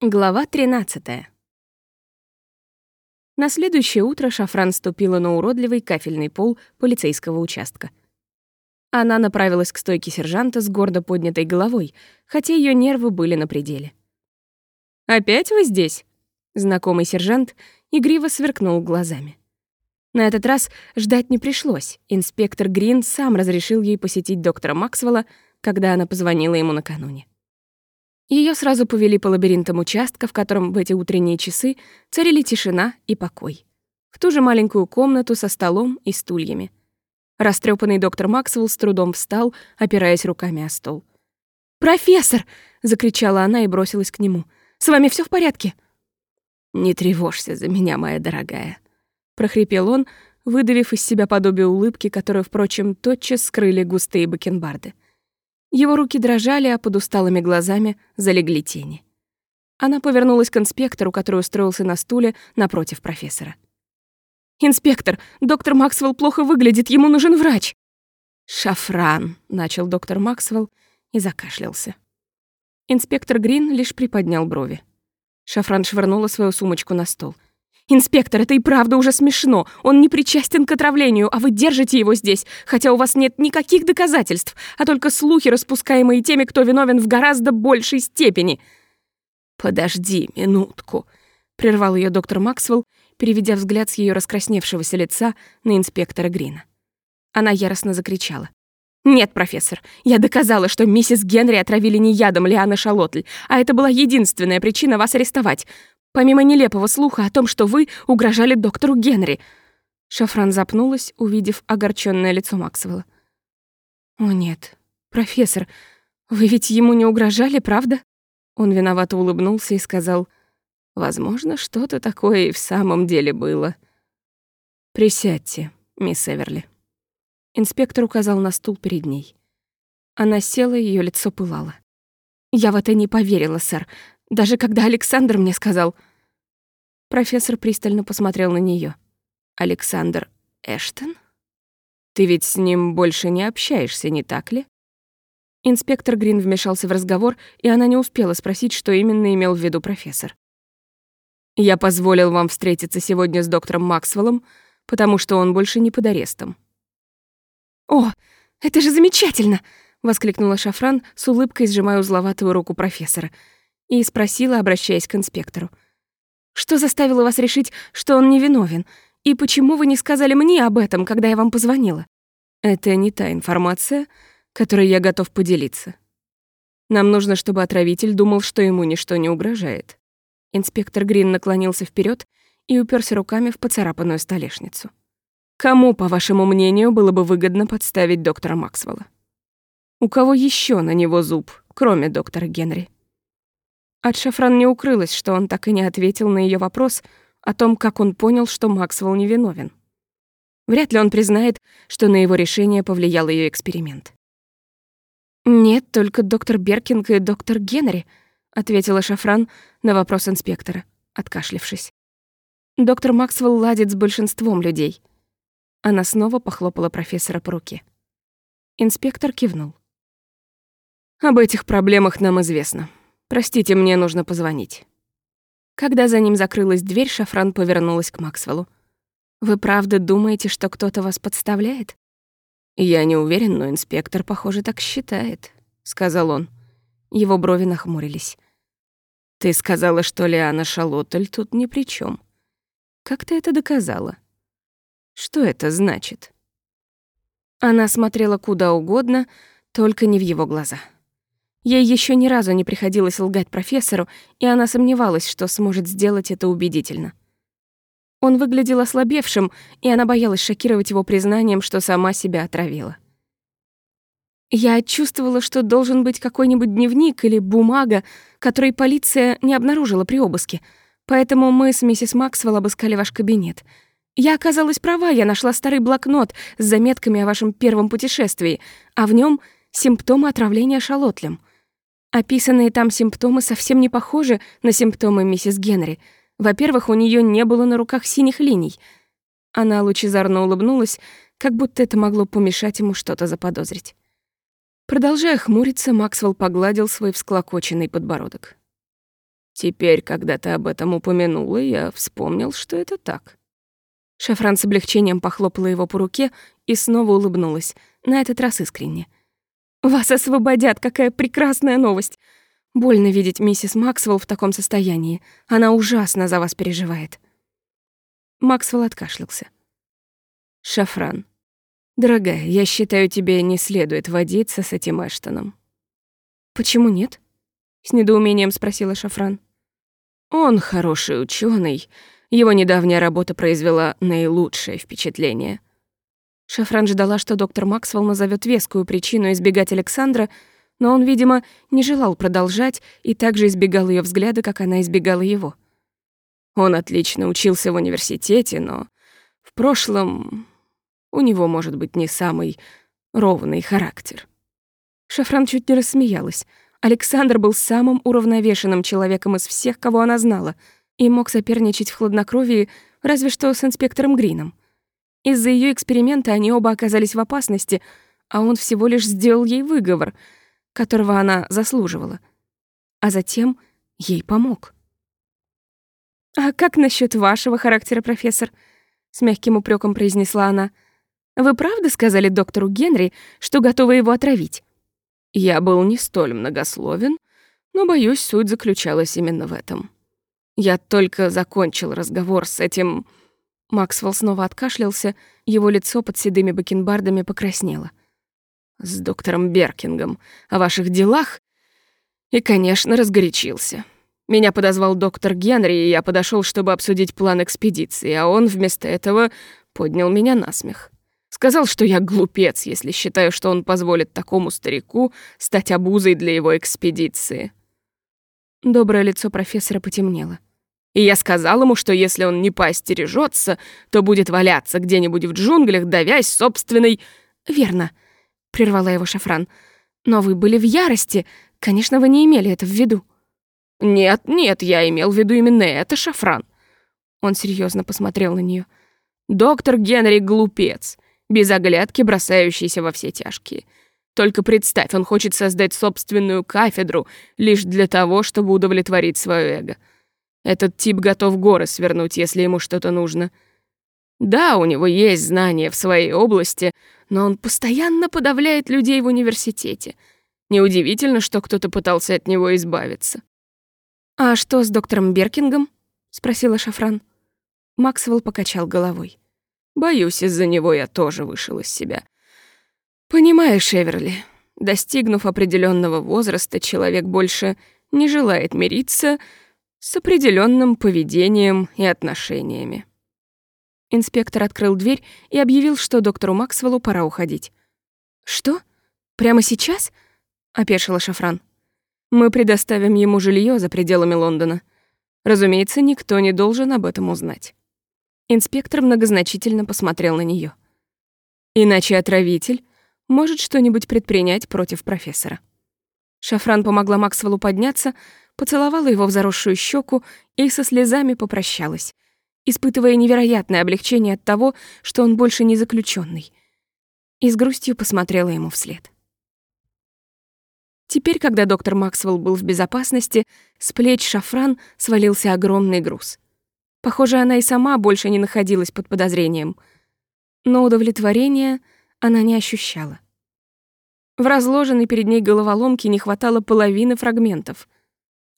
Глава 13. На следующее утро Шафран ступила на уродливый кафельный пол полицейского участка. Она направилась к стойке сержанта с гордо поднятой головой, хотя ее нервы были на пределе. «Опять вы здесь?» Знакомый сержант игриво сверкнул глазами. На этот раз ждать не пришлось. Инспектор Грин сам разрешил ей посетить доктора Максвелла, когда она позвонила ему накануне. Ее сразу повели по лабиринтам участка, в котором в эти утренние часы царили тишина и покой. В ту же маленькую комнату со столом и стульями. Растрепанный доктор Максвелл с трудом встал, опираясь руками о стол. «Профессор!» — закричала она и бросилась к нему. «С вами все в порядке?» «Не тревожься за меня, моя дорогая», — прохрипел он, выдавив из себя подобие улыбки, которую, впрочем, тотчас скрыли густые бакенбарды. Его руки дрожали, а под усталыми глазами залегли тени. Она повернулась к инспектору, который устроился на стуле напротив профессора. «Инспектор, доктор Максвелл плохо выглядит, ему нужен врач!» «Шафран», — начал доктор Максвелл и закашлялся. Инспектор Грин лишь приподнял брови. Шафран швырнула свою сумочку на стол — «Инспектор, это и правда уже смешно. Он не причастен к отравлению, а вы держите его здесь, хотя у вас нет никаких доказательств, а только слухи, распускаемые теми, кто виновен в гораздо большей степени». «Подожди минутку», — прервал ее доктор Максвелл, переведя взгляд с ее раскрасневшегося лица на инспектора Грина. Она яростно закричала. «Нет, профессор, я доказала, что миссис Генри отравили не ядом Лианы Шалотль, а это была единственная причина вас арестовать. Помимо нелепого слуха о том, что вы угрожали доктору Генри. Шафран запнулась, увидев огорченное лицо Максвелла. О нет, профессор, вы ведь ему не угрожали, правда? Он виновато улыбнулся и сказал: "Возможно, что-то такое и в самом деле было. Присядьте, мисс Эверли". Инспектор указал на стул перед ней. Она села, ее лицо пылало. «Я в это не поверила, сэр. Даже когда Александр мне сказал... Профессор пристально посмотрел на нее. Александр Эштон? Ты ведь с ним больше не общаешься, не так ли? Инспектор Грин вмешался в разговор, и она не успела спросить, что именно имел в виду профессор. «Я позволил вам встретиться сегодня с доктором Максвеллом, потому что он больше не под арестом». «О, это же замечательно!» — воскликнула Шафран с улыбкой, сжимая узловатую руку профессора — и спросила, обращаясь к инспектору. «Что заставило вас решить, что он невиновен? И почему вы не сказали мне об этом, когда я вам позвонила?» «Это не та информация, которой я готов поделиться. Нам нужно, чтобы отравитель думал, что ему ничто не угрожает». Инспектор Грин наклонился вперед и уперся руками в поцарапанную столешницу. «Кому, по вашему мнению, было бы выгодно подставить доктора Максвелла? У кого еще на него зуб, кроме доктора Генри?» От Шафран не укрылось, что он так и не ответил на ее вопрос о том, как он понял, что Максвелл невиновен. Вряд ли он признает, что на его решение повлиял ее эксперимент. «Нет, только доктор Беркинг и доктор Генри», — ответила Шафран на вопрос инспектора, откашлившись. «Доктор Максвелл ладит с большинством людей». Она снова похлопала профессора по руке. Инспектор кивнул. «Об этих проблемах нам известно. Простите, мне нужно позвонить». Когда за ним закрылась дверь, Шафран повернулась к Максвеллу. «Вы правда думаете, что кто-то вас подставляет?» «Я не уверен, но инспектор, похоже, так считает», — сказал он. Его брови нахмурились. «Ты сказала, что Лиана Шалотель тут ни при чем. Как ты это доказала? Что это значит?» Она смотрела куда угодно, только не в его глаза. Ей еще ни разу не приходилось лгать профессору, и она сомневалась, что сможет сделать это убедительно. Он выглядел ослабевшим, и она боялась шокировать его признанием, что сама себя отравила. Я чувствовала, что должен быть какой-нибудь дневник или бумага, который полиция не обнаружила при обыске. Поэтому мы с миссис Максвелл обыскали ваш кабинет. Я оказалась права, я нашла старый блокнот с заметками о вашем первом путешествии, а в нем симптомы отравления шалотлем. Описанные там симптомы совсем не похожи на симптомы миссис Генри. Во-первых, у нее не было на руках синих линий. Она лучезарно улыбнулась, как будто это могло помешать ему что-то заподозрить. Продолжая хмуриться, Максвелл погладил свой всклокоченный подбородок. Теперь, когда ты об этом упомянула, я вспомнил, что это так. Шафран с облегчением похлопала его по руке и снова улыбнулась, на этот раз искренне. «Вас освободят, какая прекрасная новость! Больно видеть миссис Максвелл в таком состоянии. Она ужасно за вас переживает». Максвелл откашлялся. «Шафран, дорогая, я считаю, тебе не следует водиться с этим Эштоном». «Почему нет?» — с недоумением спросила Шафран. «Он хороший ученый, его недавняя работа произвела наилучшее впечатление. Шафран ждала, что доктор Максвелл назовет вескую причину избегать Александра, но он, видимо, не желал продолжать и также избегал ее взгляда, как она избегала его. Он отлично учился в университете, но в прошлом у него, может быть, не самый ровный характер. Шафран чуть не рассмеялась. Александр был самым уравновешенным человеком из всех, кого она знала — и мог соперничать в хладнокровии разве что с инспектором Грином. Из-за ее эксперимента они оба оказались в опасности, а он всего лишь сделал ей выговор, которого она заслуживала. А затем ей помог. «А как насчет вашего характера, профессор?» — с мягким упреком произнесла она. «Вы правда сказали доктору Генри, что готовы его отравить?» Я был не столь многословен, но, боюсь, суть заключалась именно в этом. Я только закончил разговор с этим... Максвелл снова откашлялся, его лицо под седыми бакенбардами покраснело. С доктором Беркингом о ваших делах и, конечно, разгорячился. Меня подозвал доктор Генри, и я подошел, чтобы обсудить план экспедиции, а он вместо этого поднял меня на смех. Сказал, что я глупец, если считаю, что он позволит такому старику стать обузой для его экспедиции. Доброе лицо профессора потемнело. И я сказал ему, что если он не поостережется, то будет валяться где-нибудь в джунглях, давясь собственной... «Верно», — прервала его Шафран. «Но вы были в ярости. Конечно, вы не имели это в виду». «Нет, нет, я имел в виду именно это, Шафран». Он серьезно посмотрел на нее. «Доктор Генри глупец, без оглядки бросающийся во все тяжкие. Только представь, он хочет создать собственную кафедру лишь для того, чтобы удовлетворить свое эго». Этот тип готов горы свернуть, если ему что-то нужно. Да, у него есть знания в своей области, но он постоянно подавляет людей в университете. Неудивительно, что кто-то пытался от него избавиться. «А что с доктором Беркингом?» — спросила Шафран. Максвелл покачал головой. «Боюсь, из-за него я тоже вышел из себя. Понимаешь, Эверли, достигнув определенного возраста, человек больше не желает мириться с определенным поведением и отношениями. Инспектор открыл дверь и объявил, что доктору Максвеллу пора уходить. «Что? Прямо сейчас?» — опешила Шафран. «Мы предоставим ему жилье за пределами Лондона. Разумеется, никто не должен об этом узнать». Инспектор многозначительно посмотрел на нее. «Иначе отравитель может что-нибудь предпринять против профессора». Шафран помогла Максвеллу подняться, поцеловала его в заросшую щеку и со слезами попрощалась, испытывая невероятное облегчение от того, что он больше не заключенный. И с грустью посмотрела ему вслед. Теперь, когда доктор Максвелл был в безопасности, с плеч Шафран свалился огромный груз. Похоже, она и сама больше не находилась под подозрением. Но удовлетворения она не ощущала. В разложенной перед ней головоломке не хватало половины фрагментов —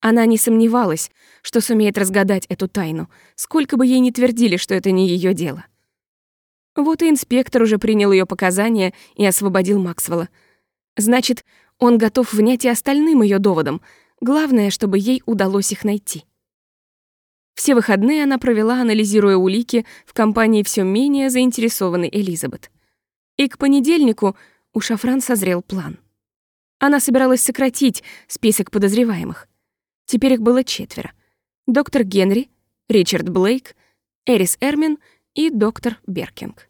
она не сомневалась, что сумеет разгадать эту тайну, сколько бы ей ни твердили, что это не ее дело. Вот и инспектор уже принял ее показания и освободил Максвелла. Значит, он готов внять и остальным ее доводам. Главное, чтобы ей удалось их найти. Все выходные она провела, анализируя улики в компании все менее заинтересованной Элизабет. И к понедельнику у Шафран созрел план. Она собиралась сократить список подозреваемых. Теперь их было четверо. Доктор Генри, Ричард Блейк, Эрис Эрмин и доктор Беркинг.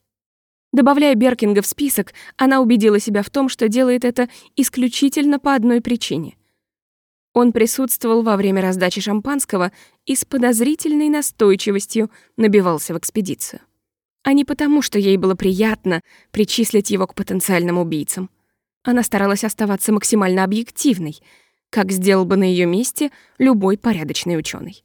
Добавляя Беркинга в список, она убедила себя в том, что делает это исключительно по одной причине. Он присутствовал во время раздачи шампанского и с подозрительной настойчивостью набивался в экспедицию. А не потому, что ей было приятно причислить его к потенциальным убийцам. Она старалась оставаться максимально объективной — как сделал бы на ее месте любой порядочный ученый.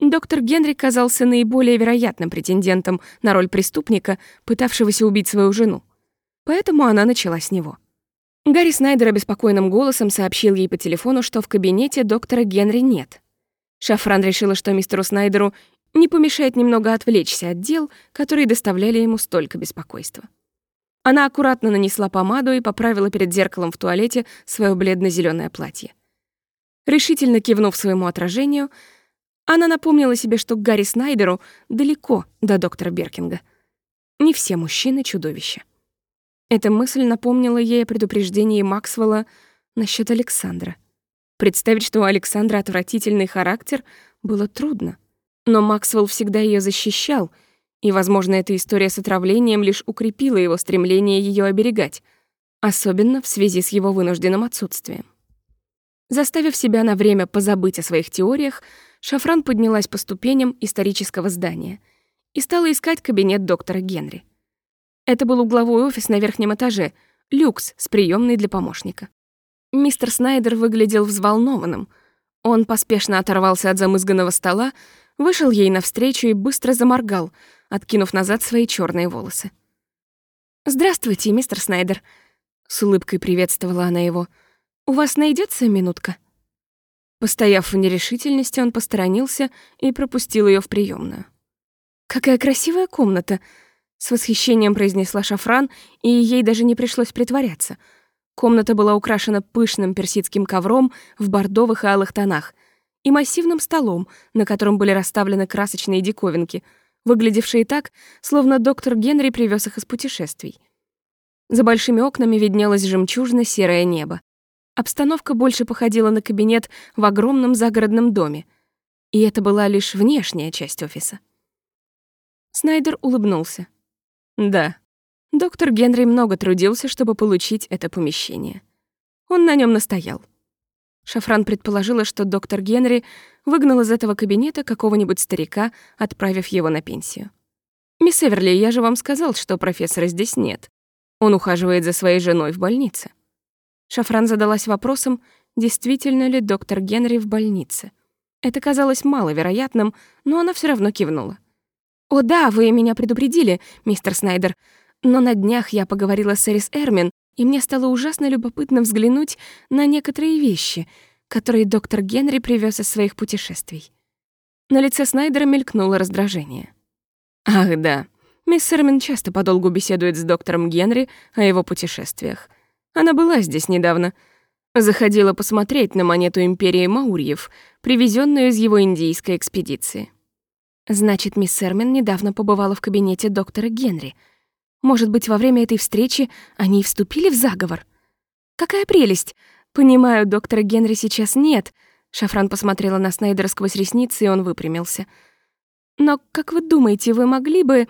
Доктор Генри казался наиболее вероятным претендентом на роль преступника, пытавшегося убить свою жену. Поэтому она начала с него. Гарри Снайдер обеспокоенным голосом сообщил ей по телефону, что в кабинете доктора Генри нет. Шафран решила, что мистеру Снайдеру не помешает немного отвлечься от дел, которые доставляли ему столько беспокойства. Она аккуратно нанесла помаду и поправила перед зеркалом в туалете свое бледно зеленое платье. Решительно кивнув своему отражению, она напомнила себе, что Гарри Снайдеру далеко до доктора Беркинга. Не все мужчины — чудовища. Эта мысль напомнила ей о предупреждении Максвелла насчет Александра. Представить, что у Александра отвратительный характер, было трудно. Но Максвелл всегда ее защищал — и, возможно, эта история с отравлением лишь укрепила его стремление ее оберегать, особенно в связи с его вынужденным отсутствием. Заставив себя на время позабыть о своих теориях, Шафран поднялась по ступеням исторического здания и стала искать кабинет доктора Генри. Это был угловой офис на верхнем этаже, люкс с приемной для помощника. Мистер Снайдер выглядел взволнованным. Он поспешно оторвался от замызганного стола, вышел ей навстречу и быстро заморгал, откинув назад свои черные волосы. «Здравствуйте, мистер Снайдер», — с улыбкой приветствовала она его. «У вас найдется минутка?» Постояв в нерешительности, он посторонился и пропустил ее в приемную. «Какая красивая комната!» — с восхищением произнесла Шафран, и ей даже не пришлось притворяться. Комната была украшена пышным персидским ковром в бордовых и алых тонах и массивным столом, на котором были расставлены красочные диковинки — выглядевшие так, словно доктор Генри привез их из путешествий. За большими окнами виднелось жемчужно-серое небо. Обстановка больше походила на кабинет в огромном загородном доме, и это была лишь внешняя часть офиса. Снайдер улыбнулся. Да, доктор Генри много трудился, чтобы получить это помещение. Он на нем настоял. Шафран предположила, что доктор Генри выгнал из этого кабинета какого-нибудь старика, отправив его на пенсию. «Мисс Эверли, я же вам сказал, что профессора здесь нет. Он ухаживает за своей женой в больнице». Шафран задалась вопросом, действительно ли доктор Генри в больнице. Это казалось маловероятным, но она все равно кивнула. «О да, вы меня предупредили, мистер Снайдер, но на днях я поговорила с Эрис Эрмин, и мне стало ужасно любопытно взглянуть на некоторые вещи, которые доктор Генри привез из своих путешествий. На лице Снайдера мелькнуло раздражение. «Ах, да. Мисс Сермин часто подолгу беседует с доктором Генри о его путешествиях. Она была здесь недавно. Заходила посмотреть на монету империи Маурьев, привезенную из его индийской экспедиции. Значит, мисс Сермин недавно побывала в кабинете доктора Генри — может быть, во время этой встречи они и вступили в заговор? Какая прелесть! Понимаю, доктора Генри сейчас нет. Шафран посмотрела на Снайдера сквозь ресницы, и он выпрямился. Но, как вы думаете, вы могли бы...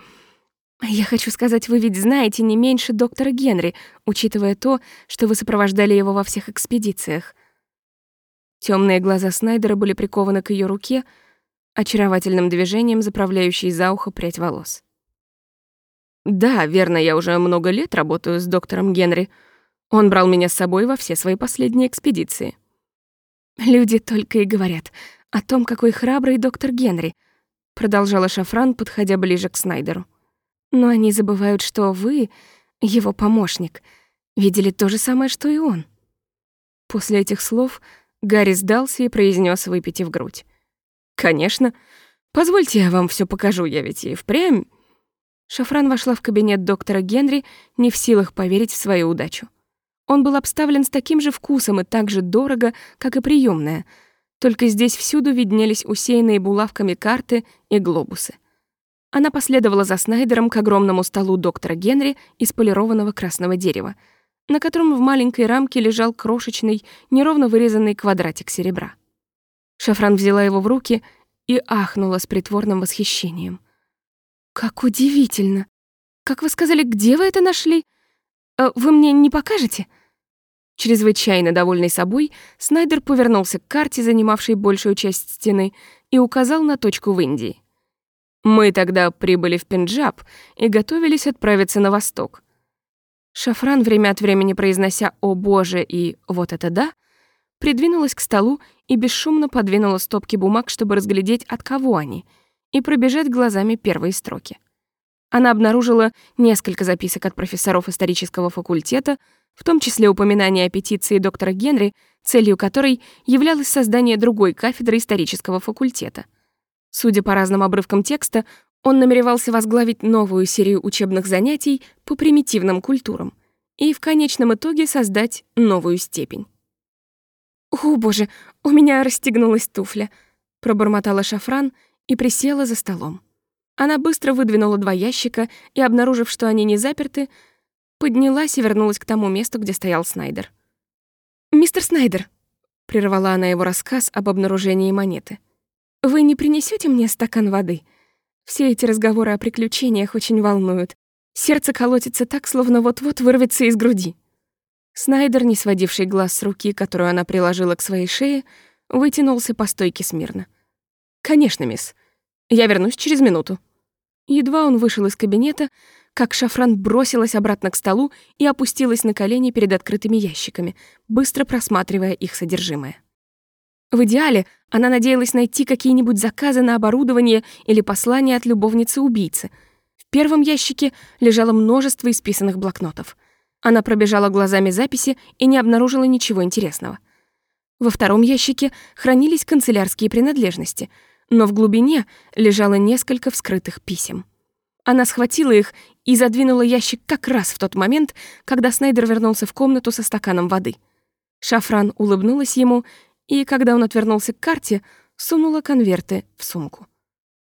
Я хочу сказать, вы ведь знаете не меньше доктора Генри, учитывая то, что вы сопровождали его во всех экспедициях. Темные глаза Снайдера были прикованы к ее руке, очаровательным движением заправляющей за ухо прядь волос. Да, верно, я уже много лет работаю с доктором Генри. Он брал меня с собой во все свои последние экспедиции. Люди только и говорят о том, какой храбрый доктор Генри, продолжала Шафран, подходя ближе к Снайдеру. Но они забывают, что вы, его помощник, видели то же самое, что и он. После этих слов Гарри сдался и произнес, выпитив грудь. «Конечно. Позвольте я вам все покажу, я ведь и впрямь Шафран вошла в кабинет доктора Генри, не в силах поверить в свою удачу. Он был обставлен с таким же вкусом и так же дорого, как и приемная, только здесь всюду виднелись усеянные булавками карты и глобусы. Она последовала за Снайдером к огромному столу доктора Генри из полированного красного дерева, на котором в маленькой рамке лежал крошечный, неровно вырезанный квадратик серебра. Шафран взяла его в руки и ахнула с притворным восхищением. «Как удивительно! Как вы сказали, где вы это нашли? А вы мне не покажете?» Чрезвычайно довольный собой, Снайдер повернулся к карте, занимавшей большую часть стены, и указал на точку в Индии. «Мы тогда прибыли в Пенджаб и готовились отправиться на восток». Шафран, время от времени произнося «О боже» и «Вот это да», придвинулась к столу и бесшумно подвинула стопки бумаг, чтобы разглядеть, от кого они, и пробежать глазами первые строки. Она обнаружила несколько записок от профессоров исторического факультета, в том числе упоминание о петиции доктора Генри, целью которой являлось создание другой кафедры исторического факультета. Судя по разным обрывкам текста, он намеревался возглавить новую серию учебных занятий по примитивным культурам и в конечном итоге создать новую степень. «О, боже, у меня расстегнулась туфля», — пробормотала Шафран и присела за столом. Она быстро выдвинула два ящика и, обнаружив, что они не заперты, поднялась и вернулась к тому месту, где стоял Снайдер. «Мистер Снайдер», — прервала она его рассказ об обнаружении монеты, «вы не принесете мне стакан воды? Все эти разговоры о приключениях очень волнуют. Сердце колотится так, словно вот-вот вырвется из груди». Снайдер, не сводивший глаз с руки, которую она приложила к своей шее, вытянулся по стойке смирно. «Конечно, мисс. Я вернусь через минуту». Едва он вышел из кабинета, как Шафран бросилась обратно к столу и опустилась на колени перед открытыми ящиками, быстро просматривая их содержимое. В идеале она надеялась найти какие-нибудь заказы на оборудование или послания от любовницы-убийцы. В первом ящике лежало множество исписанных блокнотов. Она пробежала глазами записи и не обнаружила ничего интересного. Во втором ящике хранились канцелярские принадлежности — но в глубине лежало несколько вскрытых писем. Она схватила их и задвинула ящик как раз в тот момент, когда Снайдер вернулся в комнату со стаканом воды. Шафран улыбнулась ему, и, когда он отвернулся к карте, сунула конверты в сумку.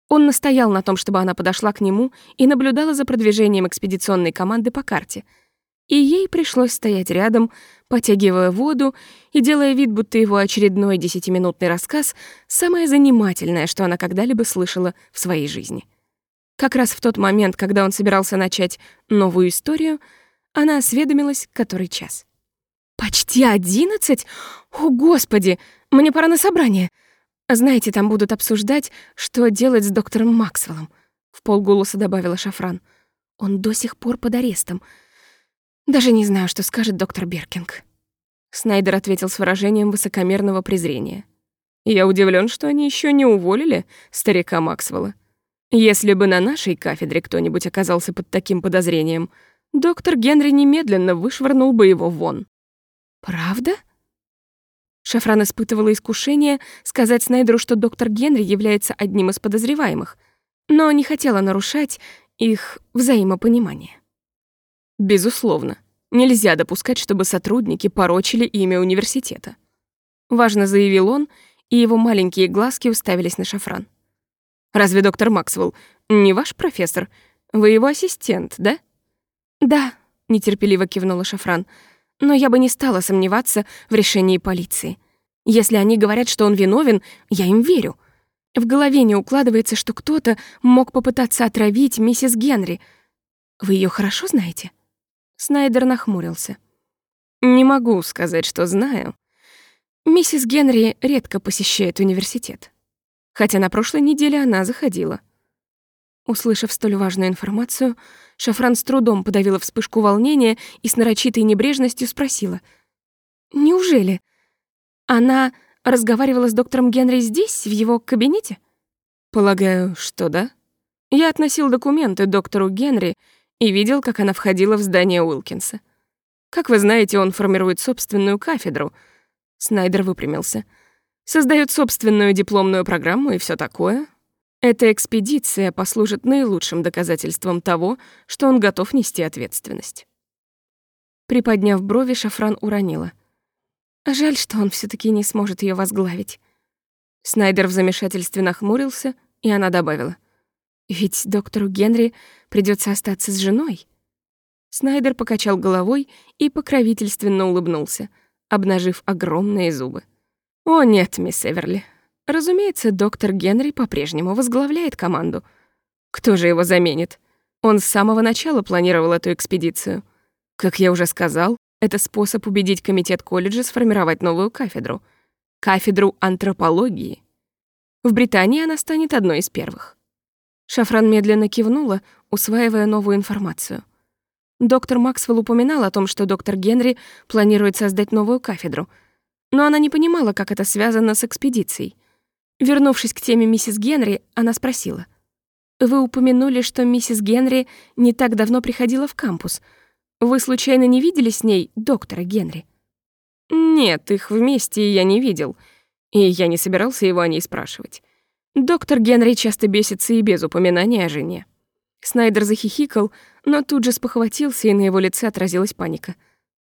Он настоял на том, чтобы она подошла к нему и наблюдала за продвижением экспедиционной команды по карте — и ей пришлось стоять рядом, потягивая воду и делая вид, будто его очередной десятиминутный рассказ — самое занимательное, что она когда-либо слышала в своей жизни. Как раз в тот момент, когда он собирался начать новую историю, она осведомилась, который час. «Почти одиннадцать? О, Господи! Мне пора на собрание. Знаете, там будут обсуждать, что делать с доктором Максвеллом», — в полголоса добавила Шафран. «Он до сих пор под арестом». Даже не знаю, что скажет доктор Беркинг. Снайдер ответил с выражением высокомерного презрения. Я удивлен, что они еще не уволили старика Максвелла. Если бы на нашей кафедре кто-нибудь оказался под таким подозрением, доктор Генри немедленно вышвырнул бы его вон. Правда? Шафран испытывала искушение сказать Снайдеру, что доктор Генри является одним из подозреваемых, но не хотела нарушать их взаимопонимание. Безусловно, нельзя допускать, чтобы сотрудники порочили имя университета. Важно заявил он, и его маленькие глазки уставились на шафран. «Разве доктор Максвелл не ваш профессор? Вы его ассистент, да?» «Да», — нетерпеливо кивнула шафран, «но я бы не стала сомневаться в решении полиции. Если они говорят, что он виновен, я им верю. В голове не укладывается, что кто-то мог попытаться отравить миссис Генри. Вы ее хорошо знаете?» Снайдер нахмурился. «Не могу сказать, что знаю. Миссис Генри редко посещает университет. Хотя на прошлой неделе она заходила». Услышав столь важную информацию, Шафран с трудом подавила вспышку волнения и с нарочитой небрежностью спросила. «Неужели? Она разговаривала с доктором Генри здесь, в его кабинете?» «Полагаю, что да. Я относил документы доктору Генри и видел, как она входила в здание Уилкинса. Как вы знаете, он формирует собственную кафедру. Снайдер выпрямился. Создает собственную дипломную программу и все такое. Эта экспедиция послужит наилучшим доказательством того, что он готов нести ответственность. Приподняв брови, Шафран уронила. Жаль, что он все таки не сможет ее возглавить. Снайдер в замешательстве нахмурился, и она добавила. Ведь доктору Генри придется остаться с женой. Снайдер покачал головой и покровительственно улыбнулся, обнажив огромные зубы. «О нет, мисс Эверли. Разумеется, доктор Генри по-прежнему возглавляет команду. Кто же его заменит? Он с самого начала планировал эту экспедицию. Как я уже сказал, это способ убедить комитет колледжа сформировать новую кафедру. Кафедру антропологии. В Британии она станет одной из первых. Шафран медленно кивнула, усваивая новую информацию. Доктор Максвелл упоминал о том, что доктор Генри планирует создать новую кафедру. Но она не понимала, как это связано с экспедицией. Вернувшись к теме миссис Генри, она спросила. «Вы упомянули, что миссис Генри не так давно приходила в кампус. Вы случайно не видели с ней доктора Генри?» «Нет, их вместе я не видел, и я не собирался его о ней спрашивать. Доктор Генри часто бесится и без упоминания о жене». Снайдер захихикал, но тут же спохватился, и на его лице отразилась паника.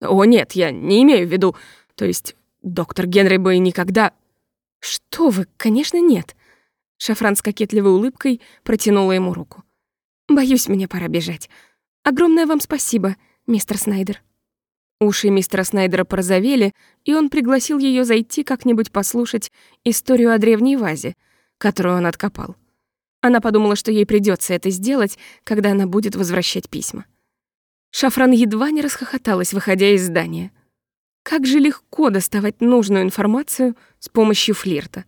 «О, нет, я не имею в виду... То есть, доктор Генри бы никогда...» «Что вы, конечно, нет». Шафран с кокетливой улыбкой протянула ему руку. «Боюсь, мне пора бежать. Огромное вам спасибо, мистер Снайдер». Уши мистера Снайдера порозовели, и он пригласил ее зайти как-нибудь послушать историю о древней вазе, которую он откопал. Она подумала, что ей придется это сделать, когда она будет возвращать письма. Шафран едва не расхохоталась, выходя из здания. Как же легко доставать нужную информацию с помощью флирта.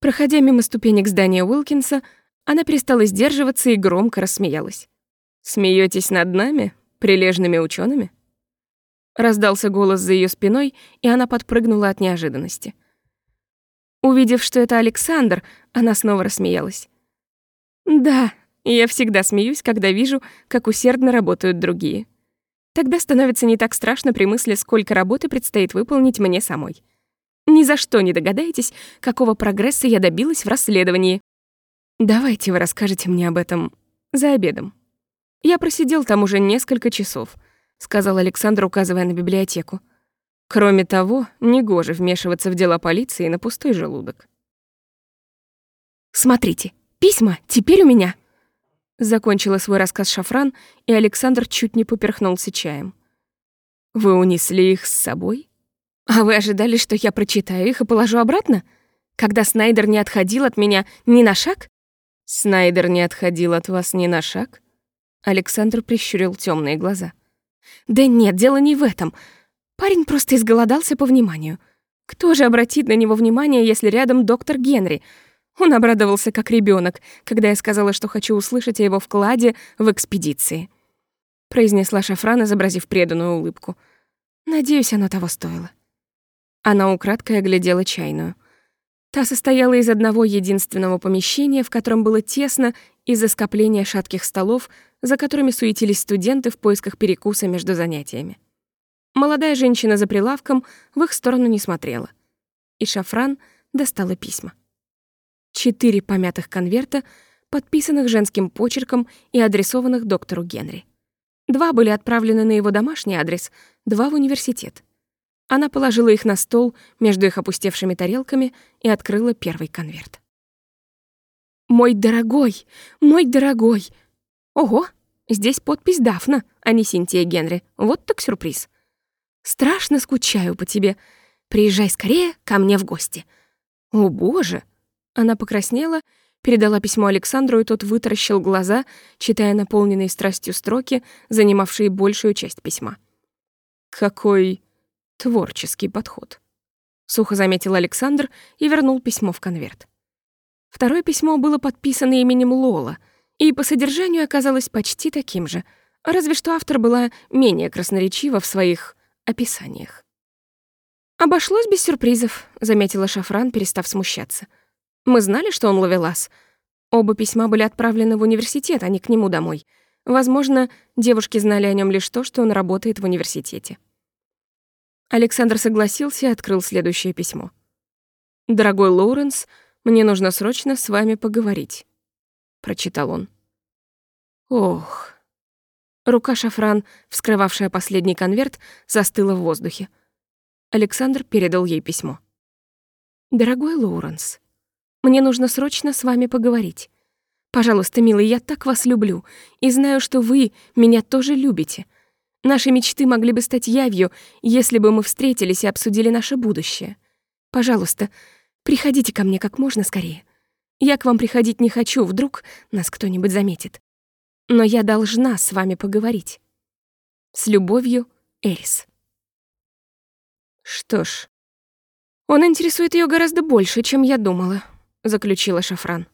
Проходя мимо ступенек здания Уилкинса, она перестала сдерживаться и громко рассмеялась. Смеетесь над нами, прилежными учеными? Раздался голос за ее спиной, и она подпрыгнула от неожиданности. Увидев, что это Александр, она снова рассмеялась. Да, я всегда смеюсь, когда вижу, как усердно работают другие. Тогда становится не так страшно при мысли, сколько работы предстоит выполнить мне самой. Ни за что не догадаетесь, какого прогресса я добилась в расследовании. Давайте вы расскажете мне об этом за обедом. Я просидел там уже несколько часов, сказал Александр, указывая на библиотеку. Кроме того, негоже вмешиваться в дела полиции на пустой желудок. Смотрите, Письма теперь у меня!» Закончила свой рассказ Шафран, и Александр чуть не поперхнулся чаем. «Вы унесли их с собой? А вы ожидали, что я прочитаю их и положу обратно? Когда Снайдер не отходил от меня ни на шаг?» «Снайдер не отходил от вас ни на шаг?» Александр прищурил темные глаза. «Да нет, дело не в этом. Парень просто изголодался по вниманию. Кто же обратит на него внимание, если рядом доктор Генри?» Он обрадовался как ребенок, когда я сказала, что хочу услышать о его вкладе в экспедиции. Произнесла Шафран, изобразив преданную улыбку. Надеюсь, оно того стоило. Она украдкой оглядела чайную. Та состояла из одного единственного помещения, в котором было тесно из-за скопления шатких столов, за которыми суетились студенты в поисках перекуса между занятиями. Молодая женщина за прилавком в их сторону не смотрела. И Шафран достала письма. Четыре помятых конверта, подписанных женским почерком и адресованных доктору Генри. Два были отправлены на его домашний адрес, два в университет. Она положила их на стол между их опустевшими тарелками и открыла первый конверт. «Мой дорогой, мой дорогой!» «Ого, здесь подпись Дафна, а не Синтия Генри. Вот так сюрприз. Страшно скучаю по тебе. Приезжай скорее ко мне в гости». «О, боже!» Она покраснела, передала письмо Александру, и тот вытаращил глаза, читая наполненные страстью строки, занимавшие большую часть письма. «Какой творческий подход», — сухо заметил Александр и вернул письмо в конверт. Второе письмо было подписано именем Лола, и по содержанию оказалось почти таким же, разве что автор была менее красноречива в своих описаниях. «Обошлось без сюрпризов», — заметила Шафран, перестав смущаться. — мы знали, что он ловелас. Оба письма были отправлены в университет, а не к нему домой. Возможно, девушки знали о нем лишь то, что он работает в университете. Александр согласился и открыл следующее письмо. «Дорогой Лоуренс, мне нужно срочно с вами поговорить», — прочитал он. Ох. Рука Шафран, вскрывавшая последний конверт, застыла в воздухе. Александр передал ей письмо. «Дорогой Лоуренс, мне нужно срочно с вами поговорить. Пожалуйста, милый, я так вас люблю и знаю, что вы меня тоже любите. Наши мечты могли бы стать явью, если бы мы встретились и обсудили наше будущее. Пожалуйста, приходите ко мне как можно скорее. Я к вам приходить не хочу, вдруг нас кто-нибудь заметит. Но я должна с вами поговорить. С любовью, Эрис. Что ж, он интересует ее гораздо больше, чем я думала заключила Шафран.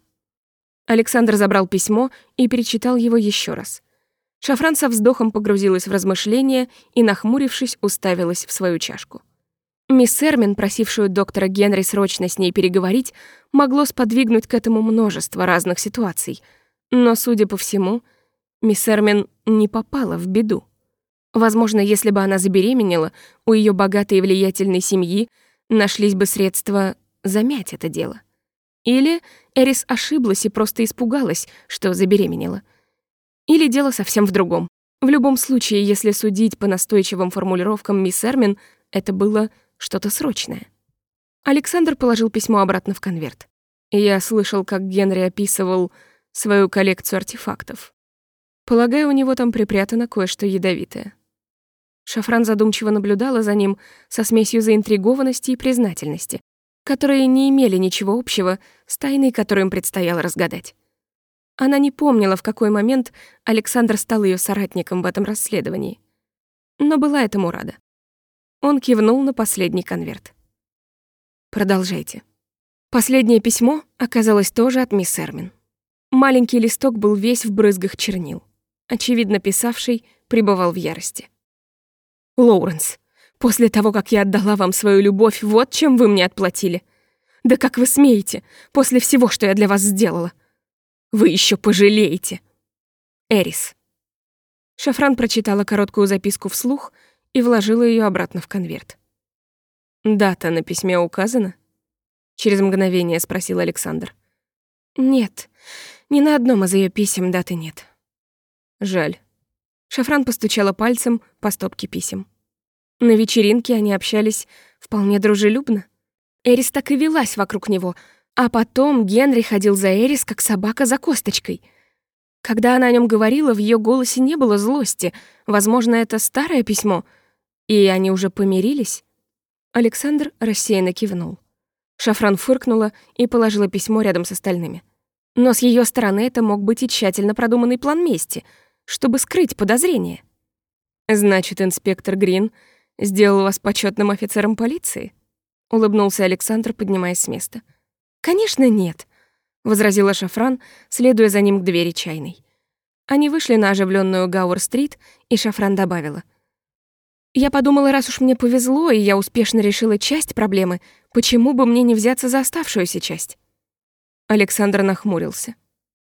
Александр забрал письмо и перечитал его еще раз. Шафран со вздохом погрузилась в размышления и, нахмурившись, уставилась в свою чашку. Мисс Эрмин, просившую доктора Генри срочно с ней переговорить, могло сподвигнуть к этому множество разных ситуаций. Но, судя по всему, мисс Эрмин не попала в беду. Возможно, если бы она забеременела, у ее богатой и влиятельной семьи нашлись бы средства замять это дело. Или Эрис ошиблась и просто испугалась, что забеременела. Или дело совсем в другом. В любом случае, если судить по настойчивым формулировкам мисс Эрмин, это было что-то срочное. Александр положил письмо обратно в конверт. Я слышал, как Генри описывал свою коллекцию артефактов. Полагаю, у него там припрятано кое-что ядовитое. Шафран задумчиво наблюдала за ним со смесью заинтригованности и признательности, которые не имели ничего общего с тайной, которую им предстояло разгадать. Она не помнила, в какой момент Александр стал ее соратником в этом расследовании, но была этому рада. Он кивнул на последний конверт. Продолжайте. Последнее письмо оказалось тоже от мисс Эрмин. Маленький листок был весь в брызгах чернил. Очевидно, писавший пребывал в ярости. «Лоуренс, после того, как я отдала вам свою любовь, вот чем вы мне отплатили. Да как вы смеете, после всего, что я для вас сделала? Вы еще пожалеете. Эрис». Шафран прочитала короткую записку вслух — и вложила ее обратно в конверт. «Дата на письме указана?» Через мгновение спросил Александр. «Нет, ни на одном из ее писем даты нет». «Жаль». Шафран постучала пальцем по стопке писем. На вечеринке они общались вполне дружелюбно. Эрис так и велась вокруг него, а потом Генри ходил за Эрис, как собака за косточкой. Когда она о нем говорила, в ее голосе не было злости. Возможно, это старое письмо — «И они уже помирились?» Александр рассеянно кивнул. Шафран фыркнула и положила письмо рядом с остальными. Но с ее стороны это мог быть и тщательно продуманный план мести, чтобы скрыть подозрения. «Значит, инспектор Грин сделал вас почетным офицером полиции?» — улыбнулся Александр, поднимаясь с места. «Конечно, нет», — возразила Шафран, следуя за ним к двери чайной. Они вышли на оживленную Гауэр-стрит, и Шафран добавила — я подумала, раз уж мне повезло, и я успешно решила часть проблемы, почему бы мне не взяться за оставшуюся часть? Александр нахмурился.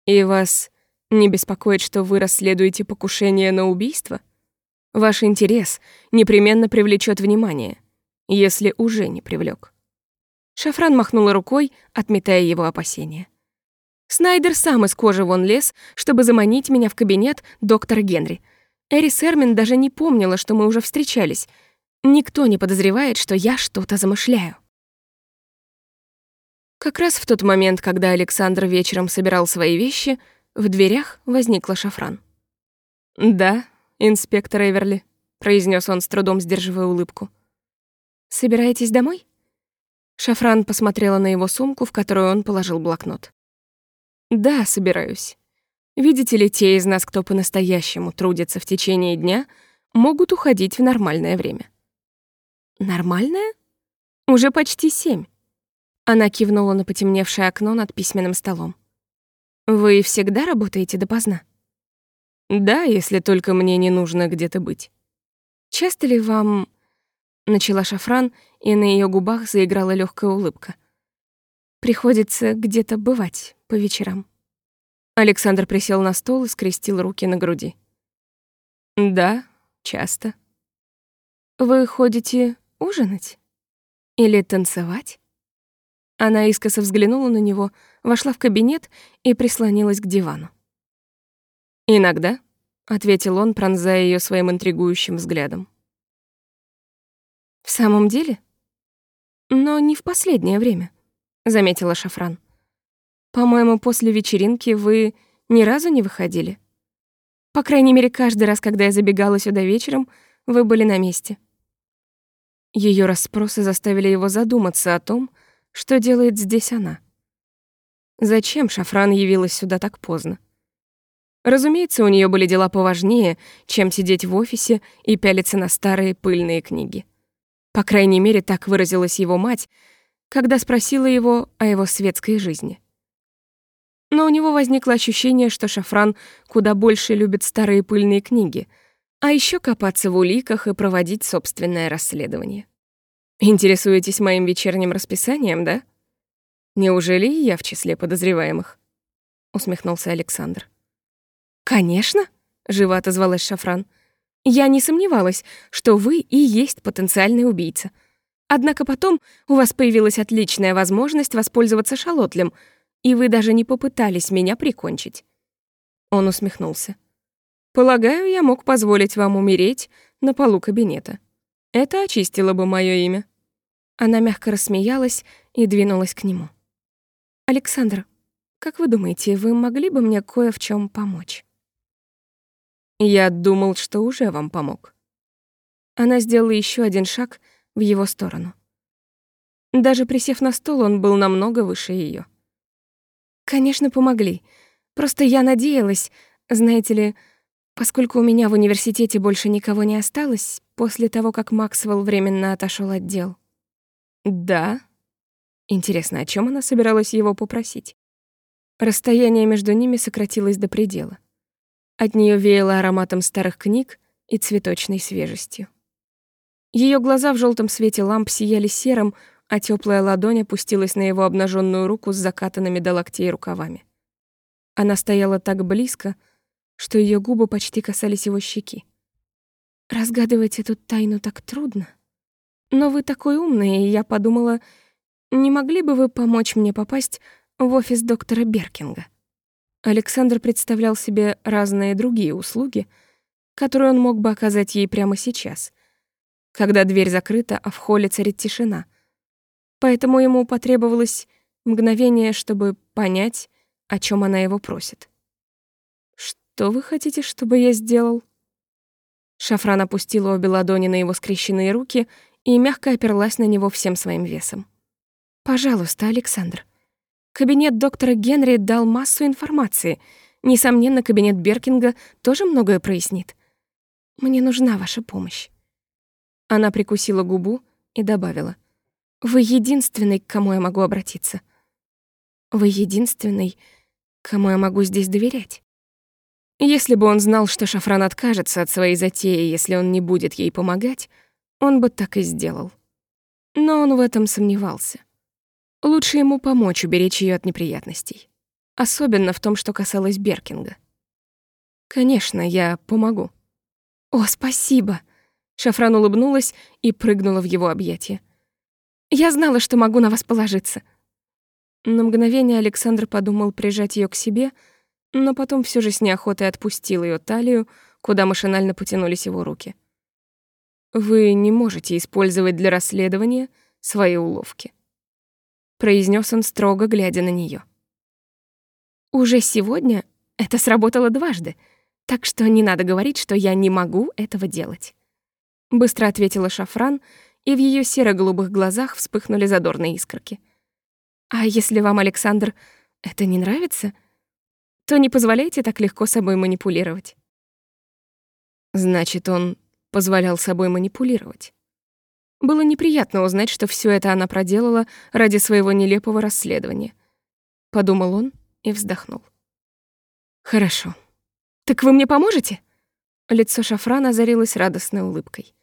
И вас не беспокоит, что вы расследуете покушение на убийство? Ваш интерес непременно привлечет внимание, если уже не привлек. Шафран махнула рукой, отметая его опасения. Снайдер сам из кожи вон лез, чтобы заманить меня в кабинет доктора Генри — Эрис Эрмин даже не помнила, что мы уже встречались. Никто не подозревает, что я что-то замышляю. Как раз в тот момент, когда Александр вечером собирал свои вещи, в дверях возникла шафран. «Да, инспектор Эверли», — произнес он с трудом, сдерживая улыбку. «Собираетесь домой?» Шафран посмотрела на его сумку, в которую он положил блокнот. «Да, собираюсь. Видите ли, те из нас, кто по-настоящему трудится в течение дня, могут уходить в нормальное время. Нормальное? Уже почти семь. Она кивнула на потемневшее окно над письменным столом. Вы всегда работаете допоздна? Да, если только мне не нужно где-то быть. Часто ли вам... Начала шафран, и на ее губах заиграла легкая улыбка. Приходится где-то бывать по вечерам. Александр присел на стол и скрестил руки на груди. «Да, часто». «Вы ходите ужинать? Или танцевать?» Она искоса взглянула на него, вошла в кабинет и прислонилась к дивану. «Иногда», — ответил он, пронзая ее своим интригующим взглядом. «В самом деле? Но не в последнее время», — заметила Шафран. По-моему, после вечеринки вы ни разу не выходили. По крайней мере, каждый раз, когда я забегала сюда вечером, вы были на месте. Ее расспросы заставили его задуматься о том, что делает здесь она. Зачем Шафран явилась сюда так поздно? Разумеется, у нее были дела поважнее, чем сидеть в офисе и пялиться на старые пыльные книги. По крайней мере, так выразилась его мать, когда спросила его о его светской жизни но у него возникло ощущение, что Шафран куда больше любит старые пыльные книги, а еще копаться в уликах и проводить собственное расследование. Интересуетесь моим вечерним расписанием, да? Неужели и я в числе подозреваемых? Усмехнулся Александр. Конечно, живо отозвалась Шафран. Я не сомневалась, что вы и есть потенциальный убийца. Однако потом у вас появилась отличная возможность воспользоваться шалотлем, и вы даже не попытались меня прикончить. Он усмехнулся. Полагаю, я мог позволить вам умереть на полу кабинета. Это очистило бы мое имя. Она мягко рассмеялась и двинулась к нему. Александр, как вы думаете, вы могли бы мне кое в чем помочь? Я думал, что уже вам помог. Она сделала еще один шаг в его сторону. Даже присев на стол, он был намного выше ее. Конечно, помогли. Просто я надеялась, знаете ли, Поскольку у меня в университете больше никого не осталось, после того, как Максвелл временно отошел от дел. Да. Интересно, о чем она собиралась его попросить? Расстояние между ними сократилось до предела. От нее веяло ароматом старых книг и цветочной свежестью. Ее глаза в желтом свете ламп сияли серым, а теплая ладонь опустилась на его обнаженную руку с закатанными до локтей рукавами. Она стояла так близко, что ее губы почти касались его щеки. Разгадывать эту тайну так трудно. Но вы такой умный, и я подумала, не могли бы вы помочь мне попасть в офис доктора Беркинга? Александр представлял себе разные другие услуги, которые он мог бы оказать ей прямо сейчас, когда дверь закрыта, а в холле царит тишина. Поэтому ему потребовалось мгновение, чтобы понять, о чем она его просит. Что вы хотите, чтобы я сделал?» Шафран опустила обе ладони на его скрещенные руки и мягко оперлась на него всем своим весом. «Пожалуйста, Александр. Кабинет доктора Генри дал массу информации. Несомненно, кабинет Беркинга тоже многое прояснит. Мне нужна ваша помощь». Она прикусила губу и добавила. «Вы единственный, к кому я могу обратиться. Вы единственный, кому я могу здесь доверять». Если бы он знал, что Шафран откажется от своей затеи, если он не будет ей помогать, он бы так и сделал. Но он в этом сомневался. Лучше ему помочь уберечь ее от неприятностей. Особенно в том, что касалось Беркинга. «Конечно, я помогу». «О, спасибо!» Шафран улыбнулась и прыгнула в его объятия. «Я знала, что могу на вас положиться». На мгновение Александр подумал прижать ее к себе — но потом все же с неохотой отпустил ее талию, куда машинально потянулись его руки. «Вы не можете использовать для расследования свои уловки», произнес он строго, глядя на нее. «Уже сегодня это сработало дважды, так что не надо говорить, что я не могу этого делать», быстро ответила Шафран, и в ее серо-голубых глазах вспыхнули задорные искорки. «А если вам, Александр, это не нравится?» то не позволяйте так легко собой манипулировать. Значит, он позволял собой манипулировать. Было неприятно узнать, что все это она проделала ради своего нелепого расследования. Подумал он и вздохнул. Хорошо. Так вы мне поможете? Лицо Шафрана озарилось радостной улыбкой.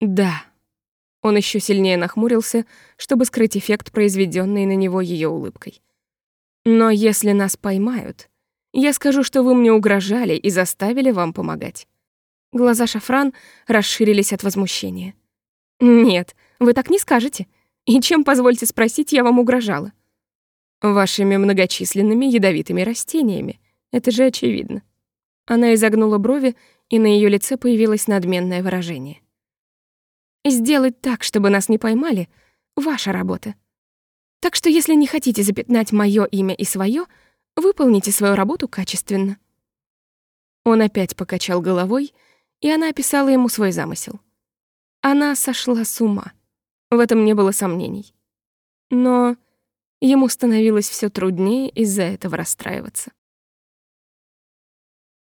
Да. Он еще сильнее нахмурился, чтобы скрыть эффект, произведенный на него ее улыбкой. Но если нас поймают, я скажу, что вы мне угрожали и заставили вам помогать. Глаза Шафран расширились от возмущения. Нет, вы так не скажете. И чем, позвольте спросить, я вам угрожала? Вашими многочисленными ядовитыми растениями. Это же очевидно. Она изогнула брови, и на ее лице появилось надменное выражение. Сделать так, чтобы нас не поймали, ваша работа. Так что если не хотите запятнать моё имя и своё, выполните свою работу качественно». Он опять покачал головой, и она описала ему свой замысел. Она сошла с ума. В этом не было сомнений. Но ему становилось всё труднее из-за этого расстраиваться.